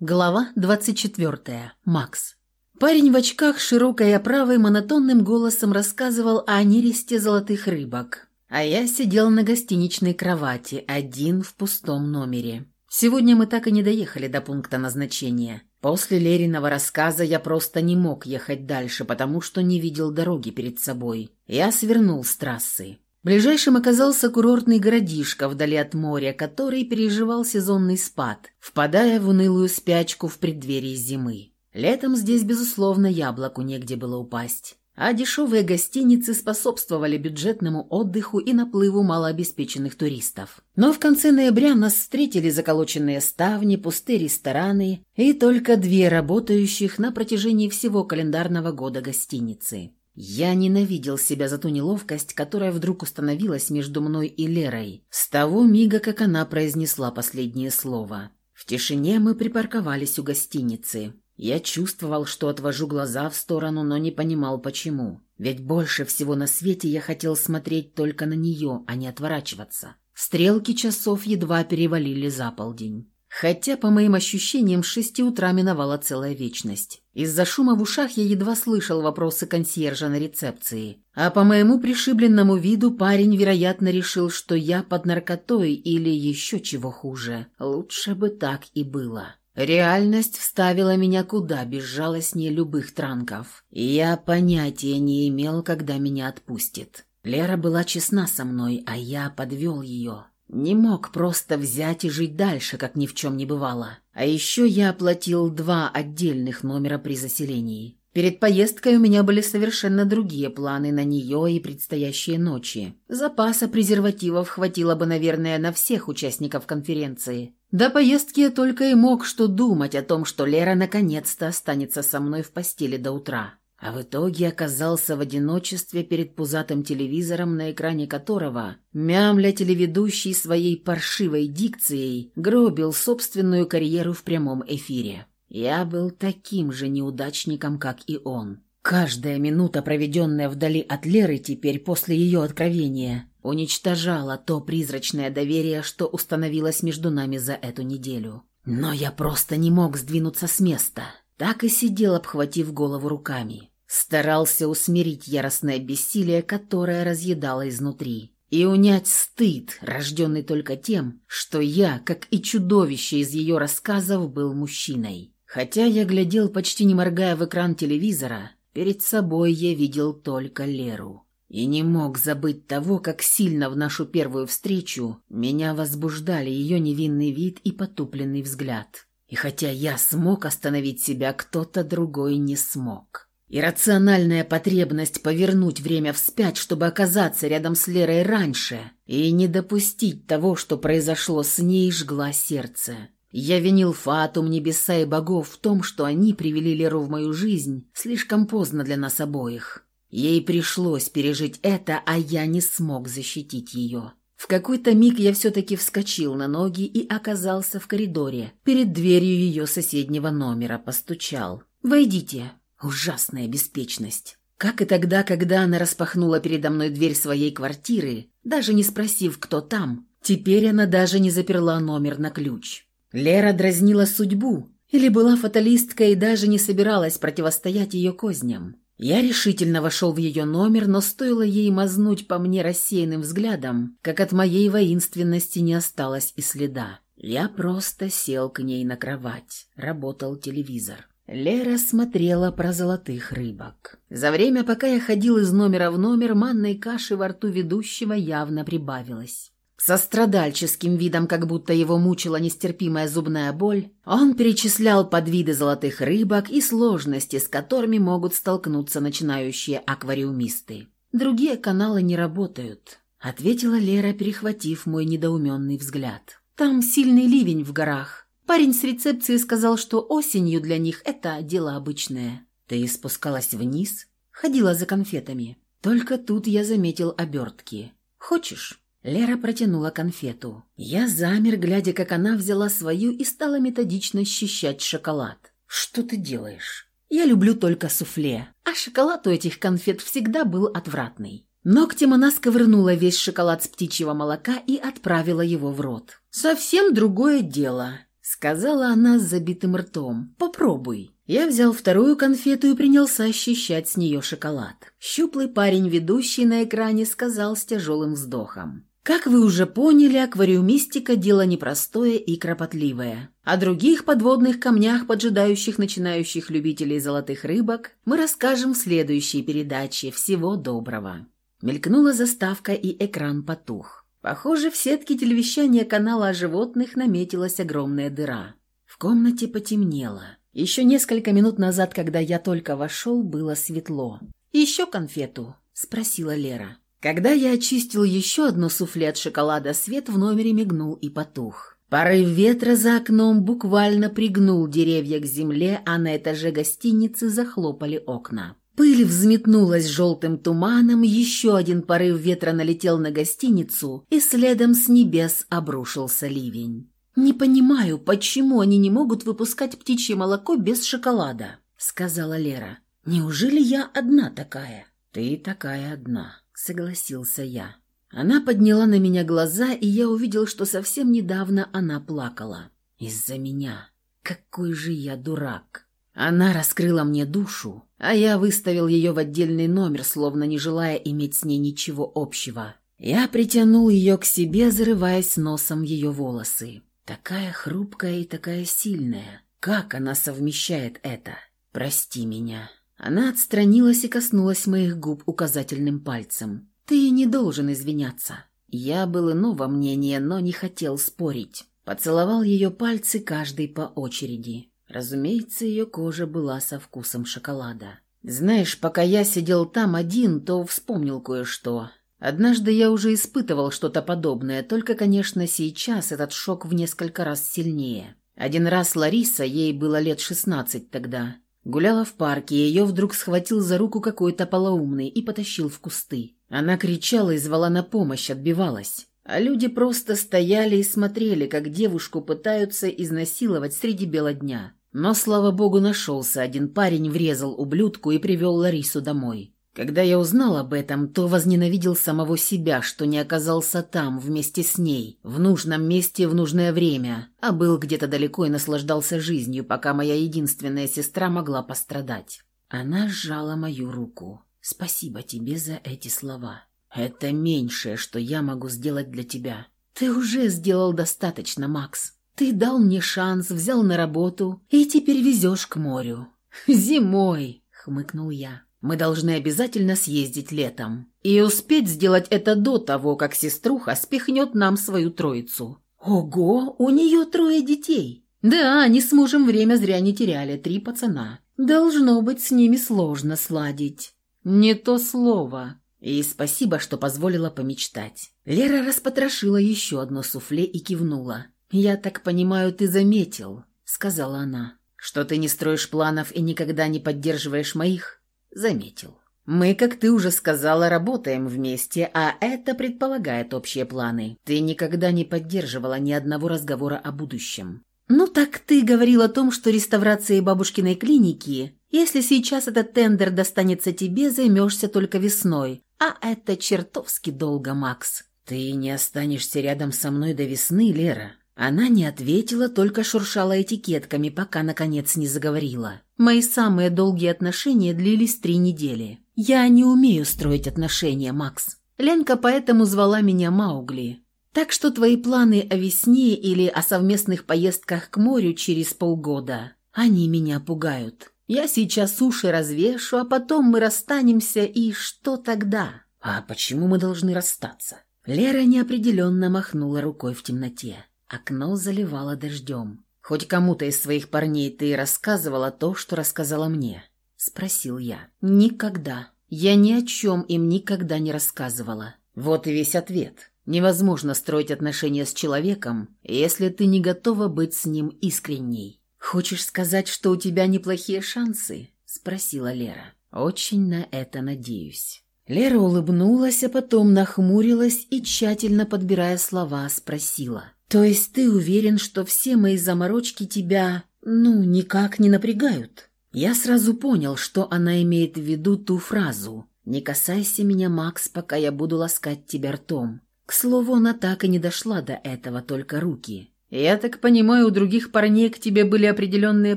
Глава 24. Макс. Парень в очках широкой оправой монотонным голосом рассказывал о нересте золотых рыбок. А я сидел на гостиничной кровати, один в пустом номере. Сегодня мы так и не доехали до пункта назначения. После Лериного рассказа я просто не мог ехать дальше, потому что не видел дороги перед собой. Я свернул с трассы. Ближайшим оказался курортный городишко вдали от моря, который переживал сезонный спад, впадая в унылую спячку в преддверии зимы. Летом здесь, безусловно, яблоку негде было упасть. А дешевые гостиницы способствовали бюджетному отдыху и наплыву малообеспеченных туристов. Но в конце ноября нас встретили заколоченные ставни, пустые рестораны и только две работающих на протяжении всего календарного года гостиницы. Я ненавидел себя за ту неловкость, которая вдруг установилась между мной и Лерой, с того мига, как она произнесла последнее слово. В тишине мы припарковались у гостиницы. Я чувствовал, что отвожу глаза в сторону, но не понимал, почему. Ведь больше всего на свете я хотел смотреть только на нее, а не отворачиваться. Стрелки часов едва перевалили за полдень. Хотя, по моим ощущениям, с шести утра миновала целая вечность. Из-за шума в ушах я едва слышал вопросы консьержа на рецепции. А по моему пришибленному виду парень, вероятно, решил, что я под наркотой или еще чего хуже. Лучше бы так и было. Реальность вставила меня куда безжалостнее любых транков. Я понятия не имел, когда меня отпустит. Лера была честна со мной, а я подвел ее. Не мог просто взять и жить дальше, как ни в чем не бывало. А еще я оплатил два отдельных номера при заселении. Перед поездкой у меня были совершенно другие планы на нее и предстоящие ночи. Запаса презервативов хватило бы, наверное, на всех участников конференции. До поездки я только и мог что думать о том, что Лера наконец-то останется со мной в постели до утра а в итоге оказался в одиночестве перед пузатым телевизором, на экране которого, мямля телеведущий своей паршивой дикцией, гробил собственную карьеру в прямом эфире. Я был таким же неудачником, как и он. Каждая минута, проведенная вдали от Леры теперь после ее откровения, уничтожала то призрачное доверие, что установилось между нами за эту неделю. Но я просто не мог сдвинуться с места. Так и сидел, обхватив голову руками. Старался усмирить яростное бессилие, которое разъедало изнутри. И унять стыд, рожденный только тем, что я, как и чудовище из ее рассказов, был мужчиной. Хотя я глядел, почти не моргая в экран телевизора, перед собой я видел только Леру. И не мог забыть того, как сильно в нашу первую встречу меня возбуждали ее невинный вид и потупленный взгляд. И хотя я смог остановить себя, кто-то другой не смог. Иррациональная потребность повернуть время вспять, чтобы оказаться рядом с Лерой раньше и не допустить того, что произошло с ней, жгла сердце. Я винил Фатум, небеса и богов в том, что они привели Леру в мою жизнь слишком поздно для нас обоих. Ей пришлось пережить это, а я не смог защитить ее. В какой-то миг я все-таки вскочил на ноги и оказался в коридоре. Перед дверью ее соседнего номера постучал. «Войдите». Ужасная беспечность. Как и тогда, когда она распахнула передо мной дверь своей квартиры, даже не спросив, кто там, теперь она даже не заперла номер на ключ. Лера дразнила судьбу или была фаталисткой и даже не собиралась противостоять ее козням. Я решительно вошел в ее номер, но стоило ей мазнуть по мне рассеянным взглядом, как от моей воинственности не осталось и следа. Я просто сел к ней на кровать. Работал телевизор. Лера смотрела про золотых рыбок. За время, пока я ходил из номера в номер, манной каши во рту ведущего явно прибавилось. Со страдальческим видом, как будто его мучила нестерпимая зубная боль, он перечислял подвиды золотых рыбок и сложности, с которыми могут столкнуться начинающие аквариумисты. «Другие каналы не работают», — ответила Лера, перехватив мой недоуменный взгляд. «Там сильный ливень в горах. Парень с рецепции сказал, что осенью для них это дело обычное. Ты спускалась вниз, ходила за конфетами. Только тут я заметил обертки. Хочешь?» Лера протянула конфету. Я замер, глядя, как она взяла свою и стала методично счищать шоколад. «Что ты делаешь?» «Я люблю только суфле, а шоколад у этих конфет всегда был отвратный». Ногтем она сковырнула весь шоколад с птичьего молока и отправила его в рот. «Совсем другое дело», — сказала она с забитым ртом. «Попробуй». Я взял вторую конфету и принялся ощущать с нее шоколад. Щуплый парень, ведущий на экране, сказал с тяжелым вздохом. Как вы уже поняли, аквариумистика – дело непростое и кропотливое. О других подводных камнях, поджидающих начинающих любителей золотых рыбок, мы расскажем в следующей передаче. Всего доброго. Мелькнула заставка и экран потух. Похоже, в сетке телевещания канала о животных наметилась огромная дыра. В комнате потемнело. Еще несколько минут назад, когда я только вошел, было светло. «Еще конфету?» – спросила Лера. Когда я очистил еще одно суфле от шоколада, свет в номере мигнул и потух. Порыв ветра за окном буквально пригнул деревья к земле, а на этаже гостиницы захлопали окна. Пыль взметнулась желтым туманом, еще один порыв ветра налетел на гостиницу, и следом с небес обрушился ливень. «Не понимаю, почему они не могут выпускать птичье молоко без шоколада», — сказала Лера. «Неужели я одна такая?» «Ты такая одна», согласился я. Она подняла на меня глаза, и я увидел, что совсем недавно она плакала. Из-за меня. Какой же я дурак. Она раскрыла мне душу, а я выставил ее в отдельный номер, словно не желая иметь с ней ничего общего. Я притянул ее к себе, зарываясь носом в ее волосы. Такая хрупкая и такая сильная. Как она совмещает это? Прости меня. Она отстранилась и коснулась моих губ указательным пальцем. «Ты не должен извиняться». Я был иного мнения, но не хотел спорить. Поцеловал ее пальцы каждый по очереди. Разумеется, ее кожа была со вкусом шоколада. Знаешь, пока я сидел там один, то вспомнил кое-что. Однажды я уже испытывал что-то подобное, только, конечно, сейчас этот шок в несколько раз сильнее. Один раз Лариса, ей было лет шестнадцать тогда, Гуляла в парке, и ее вдруг схватил за руку какой-то полоумный и потащил в кусты. Она кричала и звала на помощь, отбивалась. А люди просто стояли и смотрели, как девушку пытаются изнасиловать среди бела дня. Но, слава богу, нашелся один парень, врезал ублюдку и привел Ларису домой. Когда я узнал об этом, то возненавидел самого себя, что не оказался там вместе с ней, в нужном месте в нужное время, а был где-то далеко и наслаждался жизнью, пока моя единственная сестра могла пострадать. Она сжала мою руку. «Спасибо тебе за эти слова. Это меньшее, что я могу сделать для тебя. Ты уже сделал достаточно, Макс. Ты дал мне шанс, взял на работу и теперь везешь к морю. Зимой!» — хмыкнул я. Мы должны обязательно съездить летом. И успеть сделать это до того, как сеструха спихнет нам свою троицу. Ого, у нее трое детей. Да, они с мужем время зря не теряли, три пацана. Должно быть, с ними сложно сладить. Не то слово. И спасибо, что позволила помечтать. Лера распотрошила еще одно суфле и кивнула. «Я так понимаю, ты заметил», — сказала она, «что ты не строишь планов и никогда не поддерживаешь моих?» заметил. Мы, как ты уже сказала, работаем вместе, а это предполагает общие планы. Ты никогда не поддерживала ни одного разговора о будущем. Ну так ты говорил о том, что реставрацией бабушкиной клиники, если сейчас этот тендер достанется тебе, займешься только весной. А это чертовски долго, Макс. Ты не останешься рядом со мной до весны, Лера. Она не ответила, только шуршала этикетками, пока, наконец, не заговорила. Мои самые долгие отношения длились три недели. Я не умею строить отношения, Макс. Ленка поэтому звала меня Маугли. Так что твои планы о весне или о совместных поездках к морю через полгода, они меня пугают. Я сейчас уши развешу, а потом мы расстанемся, и что тогда? А почему мы должны расстаться? Лера неопределенно махнула рукой в темноте. Окно заливало дождем. «Хоть кому-то из своих парней ты рассказывала то, что рассказала мне?» – спросил я. «Никогда. Я ни о чем им никогда не рассказывала». Вот и весь ответ. Невозможно строить отношения с человеком, если ты не готова быть с ним искренней. «Хочешь сказать, что у тебя неплохие шансы?» – спросила Лера. «Очень на это надеюсь». Лера улыбнулась, а потом нахмурилась и, тщательно подбирая слова, спросила – «То есть ты уверен, что все мои заморочки тебя, ну, никак не напрягают?» Я сразу понял, что она имеет в виду ту фразу «Не касайся меня, Макс, пока я буду ласкать тебя ртом». К слову, она так и не дошла до этого, только руки. Я так понимаю, у других парней к тебе были определенные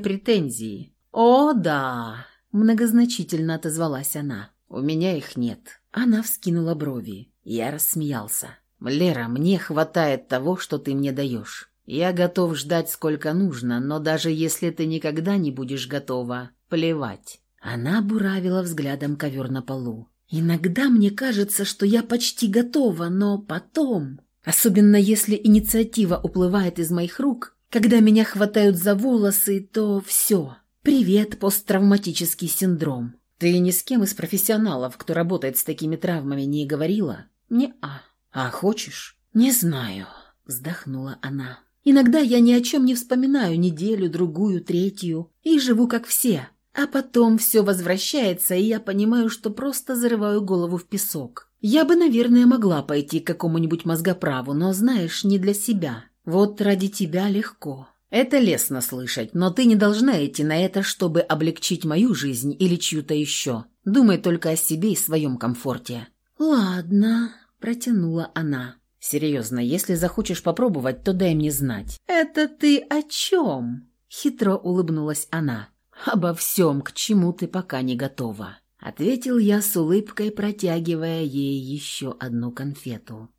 претензии. О, да, многозначительно отозвалась она. У меня их нет. Она вскинула брови. Я рассмеялся. «Лера, мне хватает того, что ты мне даешь. Я готов ждать сколько нужно, но даже если ты никогда не будешь готова, плевать». Она буравила взглядом ковер на полу. «Иногда мне кажется, что я почти готова, но потом...» Особенно если инициатива уплывает из моих рук, когда меня хватают за волосы, то все. Привет, посттравматический синдром. Ты ни с кем из профессионалов, кто работает с такими травмами, не говорила? Не-а. А хочешь? Не знаю, вздохнула она. Иногда я ни о чем не вспоминаю неделю, другую, третью и живу как все. А потом все возвращается, и я понимаю, что просто зарываю голову в песок. Я бы, наверное, могла пойти к какому-нибудь мозгоправу, но, знаешь, не для себя. Вот ради тебя легко. Это лестно слышать, но ты не должна идти на это, чтобы облегчить мою жизнь или чью-то еще. Думай только о себе и своем комфорте». «Ладно», – протянула она. «Серьезно, если захочешь попробовать, то дай мне знать». «Это ты о чем?» – хитро улыбнулась она. «Обо всем, к чему ты пока не готова», — ответил я с улыбкой, протягивая ей еще одну конфету.